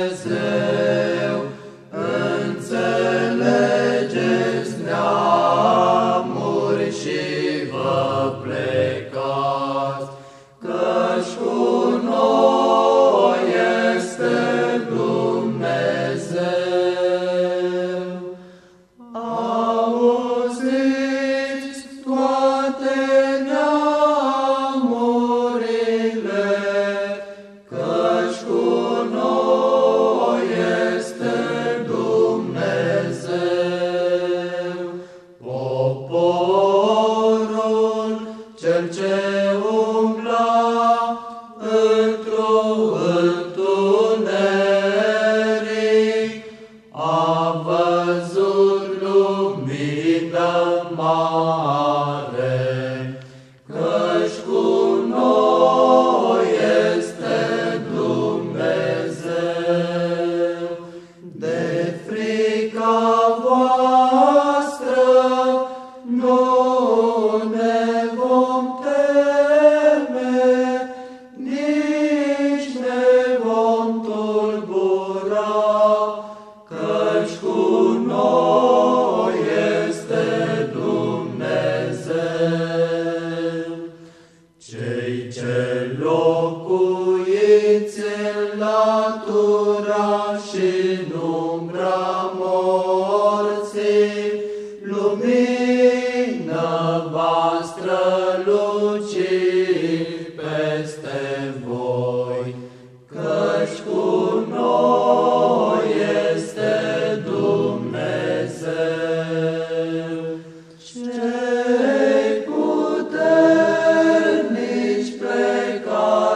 Dumnezeu, înțelegeți neam. Cel ce umbla într-un întuneric a văzut lumina se latura și numbra morții, lumină va străluci peste voi, căci cu noi este Dumnezeu. Cei puternici plecați-vă,